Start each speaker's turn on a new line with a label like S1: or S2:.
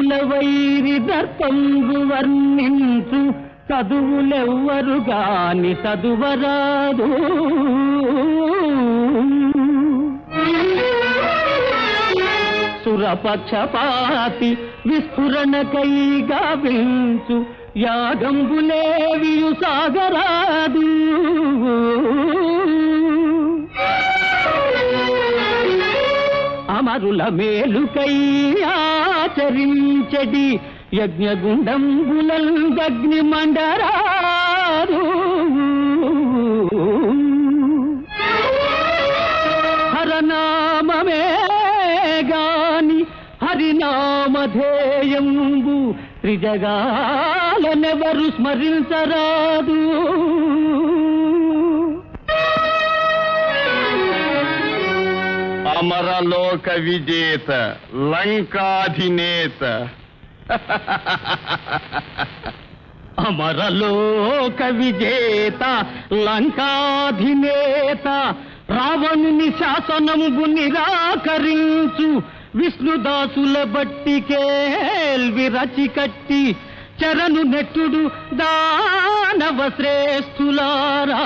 S1: కుల వైరి దర్పంబు వర్ణించు చదువులెవ్వరు గాని చదువరాదు. సురపక్షపాతి విస్ఫురణకై గావించు యాగంబులేవియు సాగరాదు అమరుల మేలుకై ఆచరించడి. యజ్ఞగుండంబులందగ్ని మండరాదు హరనామమే గాని హరినామధేయంబు త్రిజగాలనెవరు స్మరించరాదు.
S2: అమరలోక విజేత లంకాధినేత.
S1: అమరలోక విజేత లంకాధినేత రావణుని శాసనము నిరాకరించు విష్ణుదాసుల బట్టి కేల్వి రచి కట్టి చరణు నెట్టుడు దానవ శ్రేష్ఠులారా.